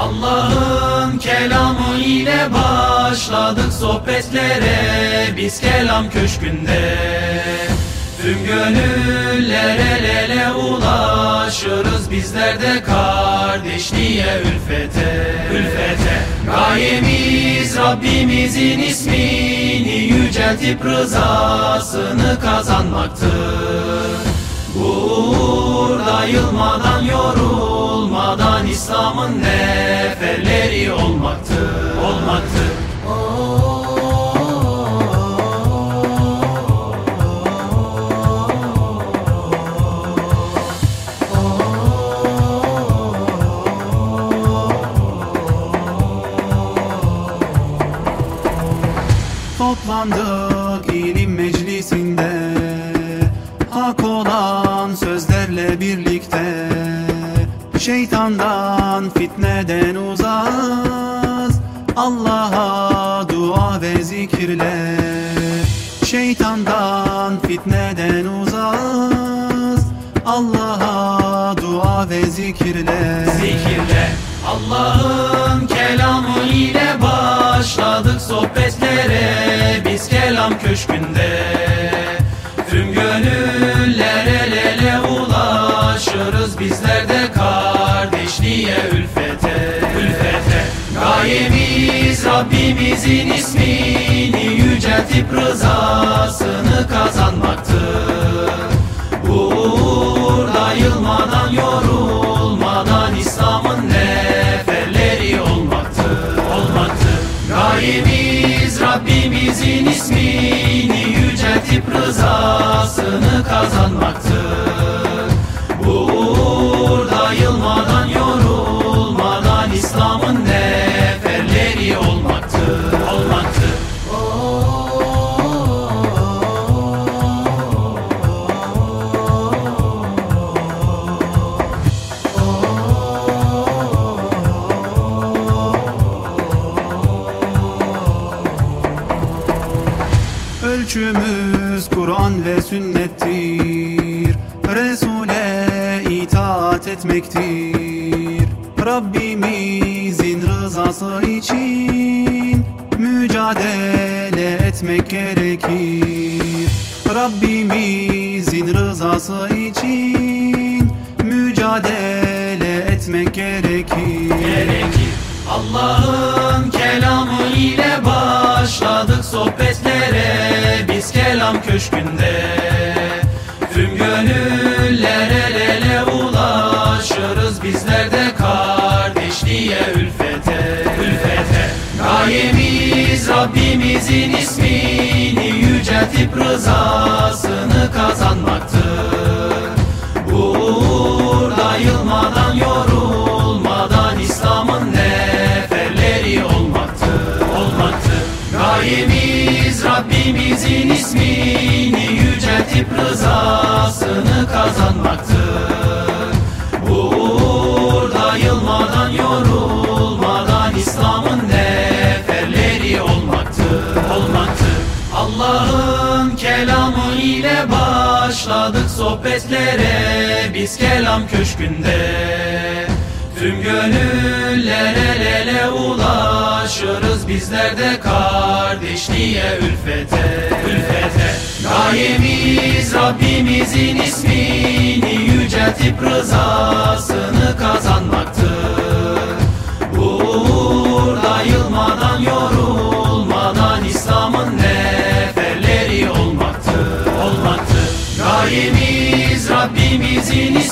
Allah'ın kelamı ile başladık sohbetlere. Biz kelam köşkünde Tüm gönüller el ele ulaşırız. Bizler de kardeşliğe ülfete Ülfete. Gayemiz Rabbimizin ismini yüceltip rızasını kazanmaktır Bu uğurda yılmadan yorulmadan İslam'ın neferleri olmaktır Olmaktır Toplandık ilim meclisinde Hak olan sözlerle birlikte Şeytandan fitneden uzağız Allah'a dua ve zikirle. Şeytandan fitneden uzağız Allah'a dua ve zikirle. Zikirle. Allah'ın kelamı ile başladık sohbetlere. Biz kelam köşkünde Rabbimizin ismini yüceltip rızasını kazanmaktır. Uğurda yılmadan yorulmadan İslam'ın neferleri olmaktır Olmaktır. Gayemiz Rabbimizin ismini yüceltip rızasını kazanmaktır Ölçümüz Kur'an ve sünnettir. Resul'e itaat etmektir. Rabbimizin rızası için Mücadele etmek gerekir. Rabbimizin rızası için Mücadele etmek gerekir. Gerekir. Allah'ın kelamı ile sohbetlere Biz kelam köşkünde. Tüm gönüller el ele ulaşırız Bizler de kardeşliğe ülfete. Ülfete. Gayemiz Rabbimizin ismini yüceltip rızasını kazanmaktır Rabbimizin ismini yüceltip rızasını kazanmaktır. Uğurda yılmadan yorulmadan İslam'ın neferleri olmaktır Olmaktır. Allah'ın kelamı ile başladık sohbetlere Biz kelam köşkünde. Tüm gönüller aşırız bizler de kardeşliğe ülfete. Ülfete. Gayemiz Rabbimizin ismini yüceltip rızasını kazanmaktır. Uğurda yılmadan yorulmadan İslam'ın neferleri olmaktır. Olmaktır. Gayemiz Rabbimizin ismini